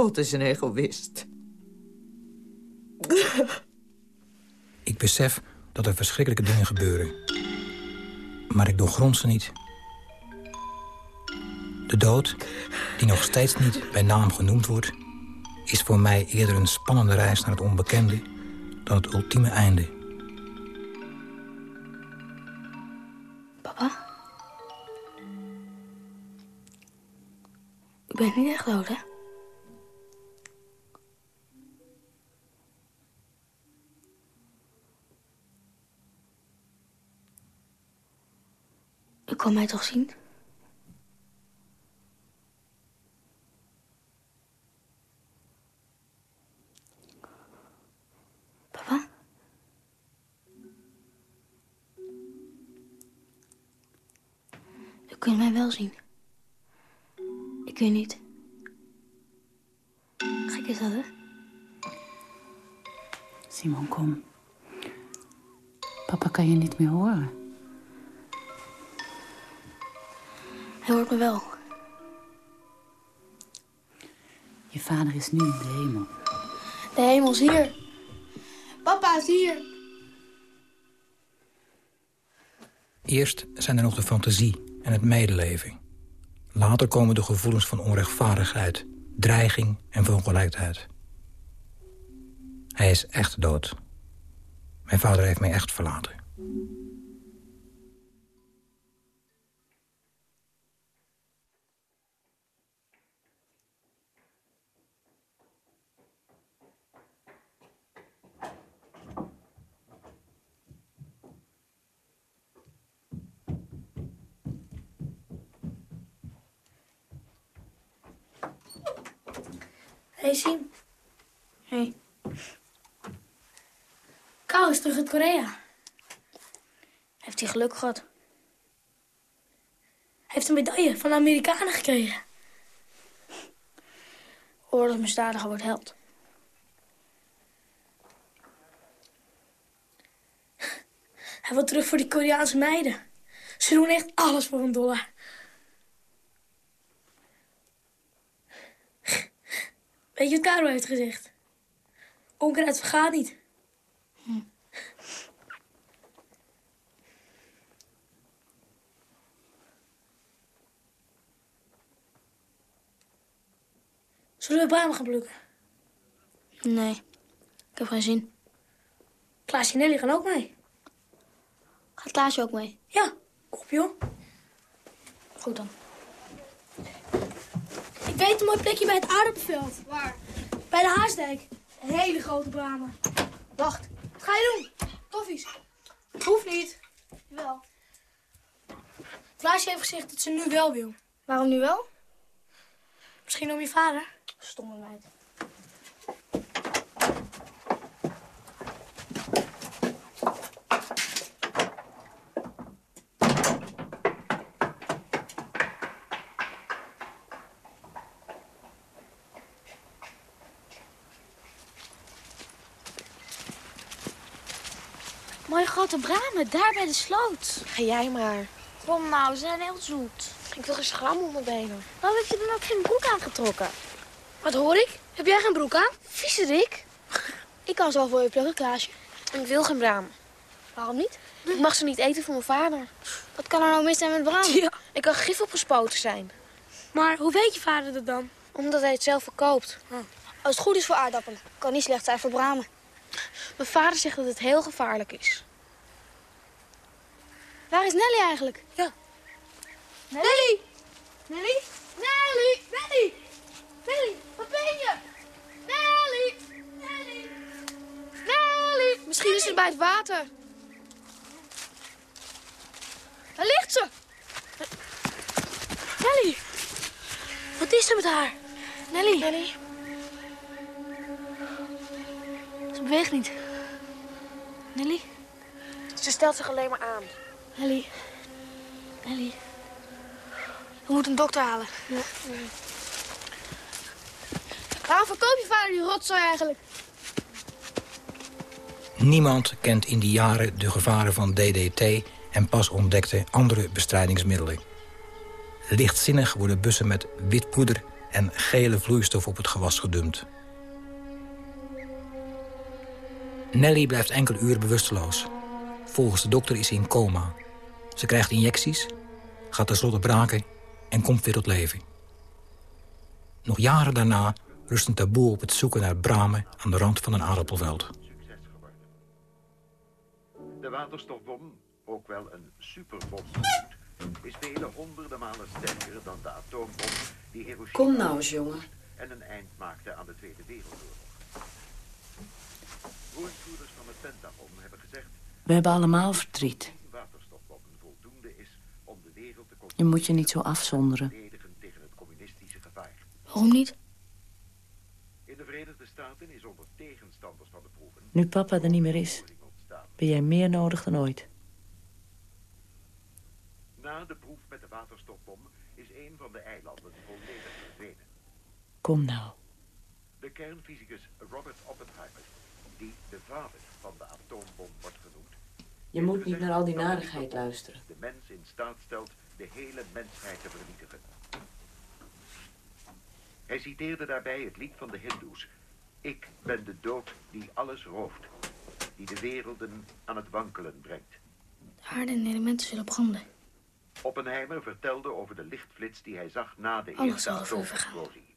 God is een egoïst. Ik besef dat er verschrikkelijke dingen gebeuren. Maar ik doorgrond ze niet. De dood, die nog steeds niet bij naam genoemd wordt... is voor mij eerder een spannende reis naar het onbekende... dan het ultieme einde. Papa? U bent niet echt dood, hè? U kon mij toch zien? Papa? U kunt mij wel zien. Ik u niet. Gek is dat, hè? Simon, kom. Papa kan je niet meer horen. Hij hoort me wel. Je vader is nu in de hemel. De hemel is hier. Papa is hier. Eerst zijn er nog de fantasie en het medeleven. Later komen de gevoelens van onrechtvaardigheid, dreiging en verongelijkheid. Hij is echt dood. Mijn vader heeft mij echt verlaten. Hey, Siem. Hey. Kou is terug uit Korea. Heeft hij geluk gehad? Hij heeft een medaille van de Amerikanen gekregen. Oorlogsmisdadiger wordt held. Hij wil terug voor die Koreaanse meiden. Ze doen echt alles voor een dollar. Weet je wat Caro heeft gezegd? Onkruid vergaat niet. Zullen we bramen gaan plukken? Nee, ik heb geen zin. Klaasje en Nelly gaan ook mee. Gaat Klaasje ook mee? Ja, kom op joh. Goed dan. Weet een mooi plekje bij het aardappelveld. Waar? Bij de Haasdijk. Een hele grote bramen. Wacht, wat ga je doen? Koffies. Hoeft niet. Wel. Klaasje heeft gezegd dat ze nu wel wil. Waarom nu wel? Misschien om je vader. Stomme meid. Mooie grote bramen, daar bij de sloot. Ga jij maar. Kom nou, ze zijn heel zoet. Ik wil geen schram om mijn benen. Waarom heb je dan ook geen broek aangetrokken? Wat hoor ik? Heb jij geen broek aan? Viezerik. Ik kan ze wel voor je plukken, Klaasje. Ik wil geen bramen. Waarom niet? Ik mag ze niet eten voor mijn vader. Wat kan er nou mis zijn met bramen? Ja, ik kan gif opgespoten zijn. Maar hoe weet je vader dat dan? Omdat hij het zelf verkoopt. Als het goed is voor aardappelen, kan niet slecht zijn voor bramen. Mijn vader zegt dat het heel gevaarlijk is. Waar is Nelly eigenlijk? Ja. Nelly! Nelly? Nelly! Nelly! Nelly, wat ben je? Nelly! Nelly! Nelly! Misschien is ze bij het water. Daar ligt ze! Nelly! Wat is er met haar? Nelly! Nelly? Ze beweegt niet. Nelly? Ze stelt zich alleen maar aan. Nelly. Nelly. We moeten een dokter halen. Ja. Waarom verkoop je vader die rotzooi eigenlijk? Niemand kent in die jaren de gevaren van DDT en pas ontdekte andere bestrijdingsmiddelen. Lichtzinnig worden bussen met wit poeder en gele vloeistof op het gewas gedumpt. Nelly blijft enkele uren bewusteloos. Volgens de dokter is ze in coma. Ze krijgt injecties, gaat tenslotte braken en komt weer tot leven. Nog jaren daarna rust een taboe op het zoeken naar bramen aan de rand van een aardappelveld. De waterstofbom, ook wel een superbom is vele honderden malen sterker dan de atoombom die Hiroshima Kom nou eens, jongen. en een eind maakte aan de Tweede Wereldoorlog. Woordvoerders van het Pentagon hebben gezegd We hebben allemaal verdriet. waterstofbommen voldoende is om de wereld te Je moet je niet zo afzonderen. tegen het communistische gevaar. Waarom niet? In de Verenigde Staten is onder tegenstanders van de proeven Nu papa er niet meer is, ben jij meer nodig dan ooit. Na de proef met de waterstofbom is een van de eilanden volledig verdwenen. Kom nou. De kernfysicus Robert Oppenheimer, die de vader van de atoombom wordt genoemd, Je moet niet naar al die narigheid luisteren. de mens in staat stelt de hele mensheid te vernietigen. Hij citeerde daarbij het lied van de Hindoes. Ik ben de dood die alles rooft, die de werelden aan het wankelen brengt. De aarde en de elementen zullen branden. Oppenheimer vertelde over de lichtflits die hij zag na de Alles eerste atoomexplosie.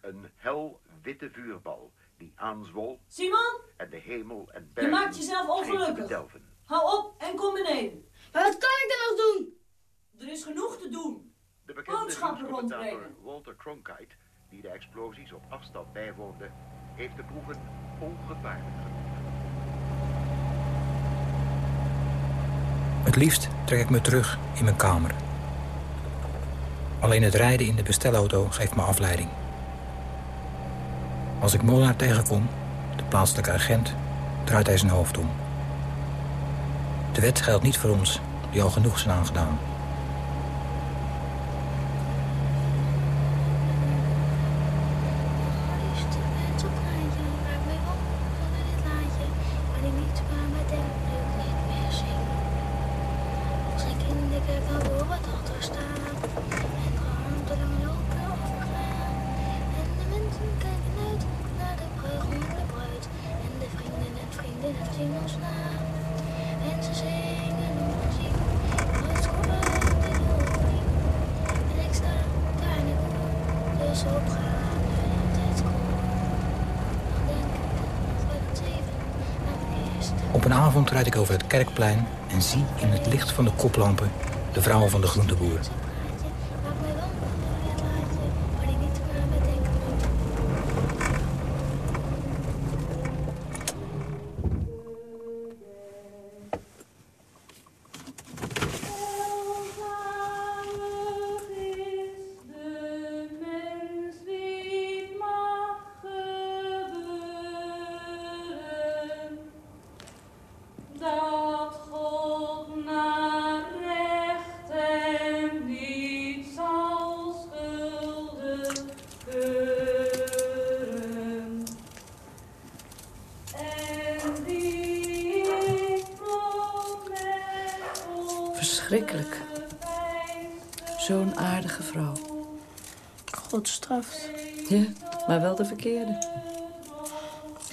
Een helwitte vuurbal die aanzwol Simon, en de hemel en je bergen maakt jezelf ongelukkig. Hou op en kom beneden. Maar wat kan ik dan nog doen? Er is genoeg te doen. De bekende rondbrengen. Walter Cronkite, die de explosies op afstand bijwoonde, heeft de proeven ongevaarlijk genoemd. Het liefst trek ik me terug in mijn kamer. Alleen het rijden in de bestelauto geeft me afleiding. Als ik Molenaar tegenkom, de plaatselijke agent, draait hij zijn hoofd om. De wet geldt niet voor ons, die al genoeg zijn aangedaan. Als ik in de kerk dan hoor wat achter staan. En de armen lang lopen overgaan. En de mensen kijken uit naar de bruigom en de bruid. En de vrienden en vriendinnen zien ons na. En ze zingen om te zien. Bruidskoor uit in de opening. En ik sta daar in de koor. Dus opgaan en het koor. Dan denk ik dat we het zeven aan het eerste. Op een avond rijd ik over het kerkplein en zie in het licht van de koplampen de vrouw van de groenteboer.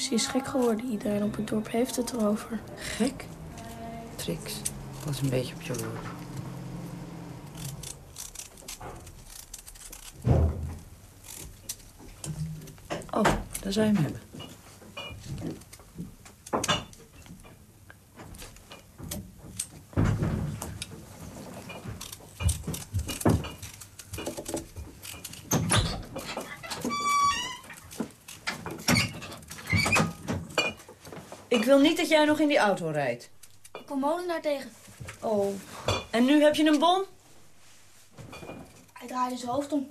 Ze is gek geworden. Iedereen op het dorp heeft het erover. Gek? Trix, was een beetje op je woord. Oh, daar zou je Ik wil niet dat jij nog in die auto rijdt. Ik kom Molenaar tegen. Oh. En nu heb je een bon? Hij draaide zijn hoofd om.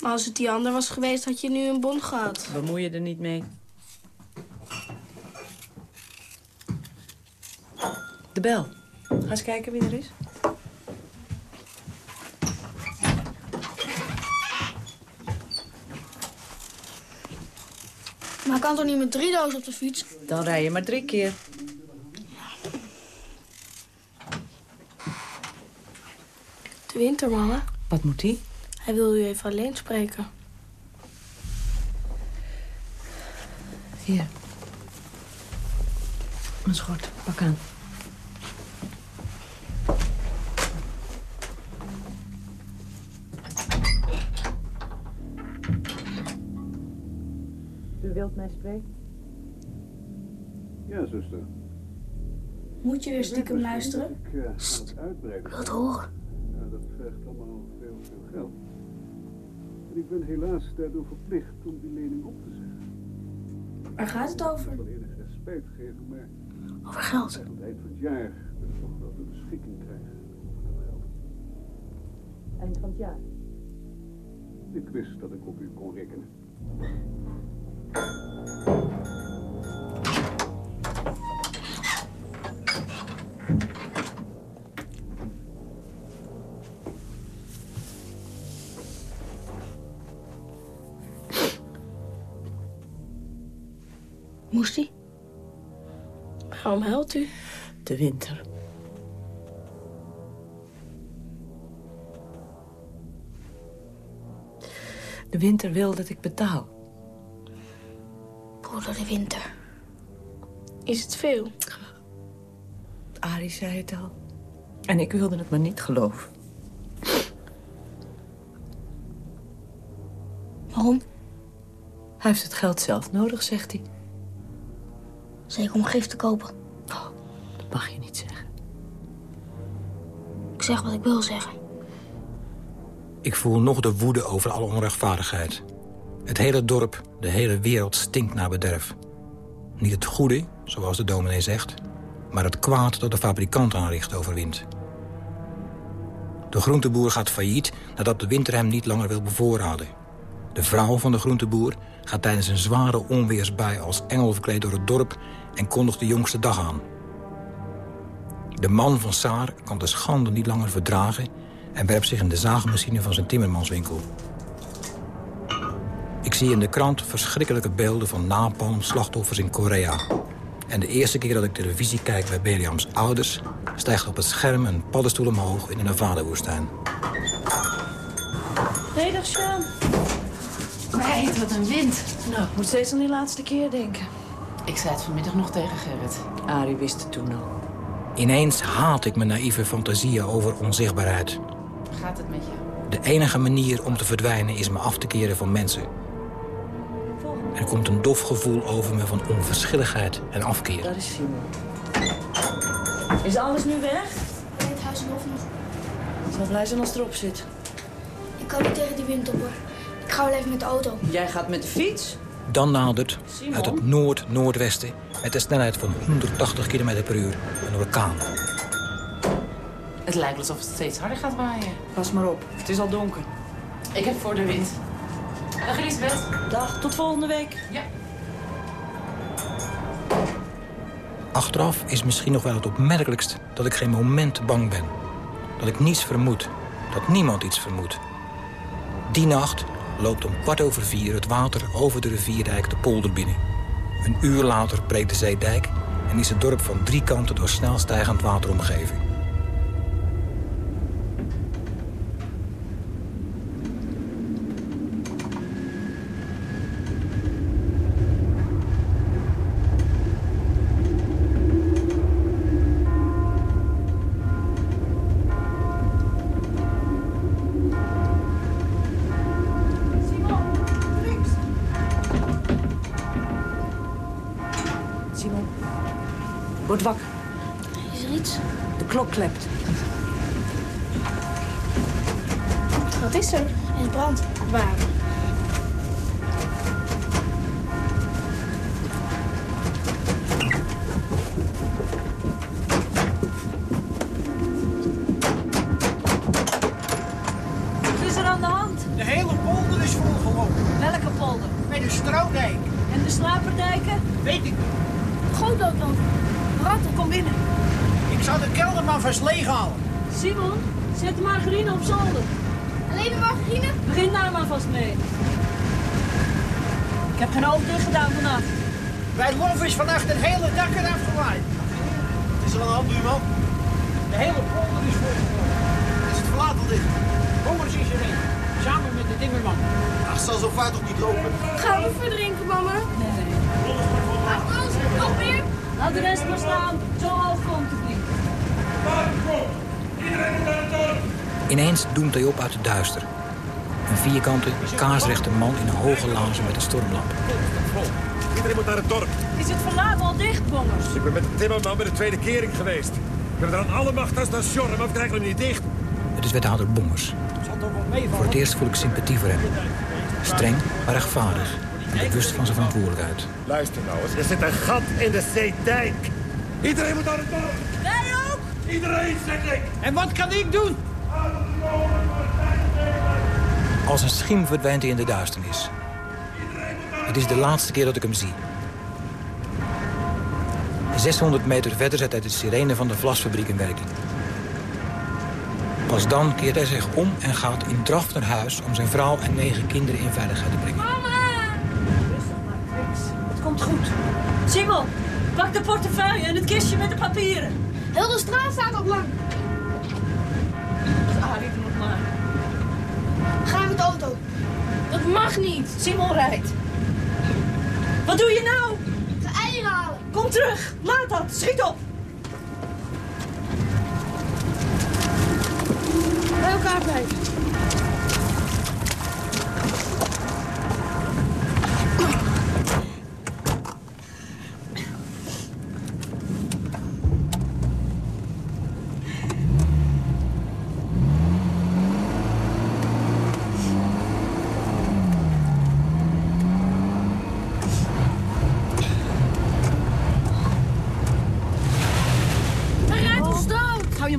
Maar als het die ander was geweest, had je nu een bon gehad. Bemoei je er niet mee. De bel. Ga eens kijken wie er is. Maar hij kan toch niet met drie dozen op de fiets? Dan rij je maar drie keer. De winter, mama. Wat moet die? Hij wil u even alleen spreken. Hier. Mijn schort. Pak aan. Wilt mij spreken? Ja, zuster. Moet je weer stiekem luisteren? Ik uh, aan het uitbreiden. Ik wil het horen. Ja, dat vergt allemaal veel, veel geld. En ik ben helaas daardoor verplicht om die lening op te zeggen. Waar gaat het over? Ik wil eerlijk gezegd spijt geven, maar... Over geld? Aan het eind van het jaar wil ik toch wel de beschikking krijgen over dat geld. Eind van het jaar. Ik wist dat ik op u kon rekenen. Moest hij? Waarom huilt u? De winter. De winter wil dat ik betaal. Broeder de winter. Is het veel? Arie zei het al. En ik wilde het maar niet geloven. Waarom? Hij heeft het geld zelf nodig, zegt hij. Zeker om gif te kopen. Dat mag je niet zeggen. Ik zeg wat ik wil zeggen. Ik voel nog de woede over alle onrechtvaardigheid. Het hele dorp, de hele wereld stinkt naar bederf. Niet het goede, zoals de dominee zegt... maar het kwaad dat de fabrikant aanricht overwint. De groenteboer gaat failliet nadat de winter hem niet langer wil bevoorraden. De vrouw van de groenteboer gaat tijdens een zware onweersbui als engel verkleed door het dorp en kondigt de jongste dag aan. De man van Saar kan de schande niet langer verdragen en werpt zich in de zaagmachine van zijn timmermanswinkel. Ik zie in de krant verschrikkelijke beelden van napalm-slachtoffers in Korea. En de eerste keer dat ik televisie kijk bij Beliams ouders... stijgt op het scherm een paddenstoel omhoog in de Nevada-woestijn. Nee, dag Sjaan. Meid, wat een wind. Nou, ik moet steeds aan die laatste keer denken. Ik zei het vanmiddag nog tegen Gerrit. Arie wist het toen al. Ineens haat ik mijn naïeve fantasieën over onzichtbaarheid. Gaat het met je? De enige manier om te verdwijnen is me af te keren van mensen. Er komt een dof gevoel over me van onverschilligheid en afkeer. Dat is Simon. Is alles nu weg? In het huis nog niet. Ik zal blij zijn als het erop zit. Ik kan niet tegen die wind op hoor. Ik ga wel even met de auto. Jij gaat met de fiets? Dan nadert Simon? uit het noord-noordwesten... met een snelheid van 180 km per uur een orkaan. Het lijkt alsof het steeds harder gaat waaien. Pas maar op, het is al donker. Ik heb voor de wind. Dag Elisabeth. Dag, tot volgende week. Ja. Achteraf is misschien nog wel het opmerkelijkst dat ik geen moment bang ben. Dat ik niets vermoed. Dat niemand iets vermoedt. Die nacht loopt om kwart over vier het water over de rivierdijk de polder binnen. Een uur later breekt de zeedijk en is het dorp van drie kanten door snel stijgend water omgeven. Laat de rest maar staan. Zo hoog komt het niet. Ineens doemt hij op uit het duister. Een vierkante, kaarsrechte man in hoge laarzen met een stormlamp. Iedereen moet naar het dorp. Is het verlaat al dicht, bongers? Ik ben met de timmerman bij de tweede kering geweest. Ik heb er aan alle macht als naar Sjorren, maar we krijgen hem niet dicht. Het is wethouder Bommers. Voor het eerst voel ik sympathie voor hem. Streng, maar rechtvaardig. Bewust van zijn verantwoordelijkheid. Luister nou eens, er zit een gat in de zeedijk. Iedereen moet naar het dorp. Wij ook! Iedereen, zeg ik. En wat kan ik doen? Als een schim verdwijnt hij in de duisternis. Het is de laatste keer dat ik hem zie. 600 meter verder zet hij de sirene van de vlasfabriek in werking. Pas dan keert hij zich om en gaat in draf naar huis... om zijn vrouw en negen kinderen in veiligheid te brengen. Simon, pak de portefeuille en het kistje met de papieren. Heel de straat staat op lang. Arie, doe het maar. Ga met de auto. Dat mag niet. Simon rijdt. Wat doe je nou? Ga eieren halen. Kom terug. Laat dat. Schiet op. Bij elkaar blijven.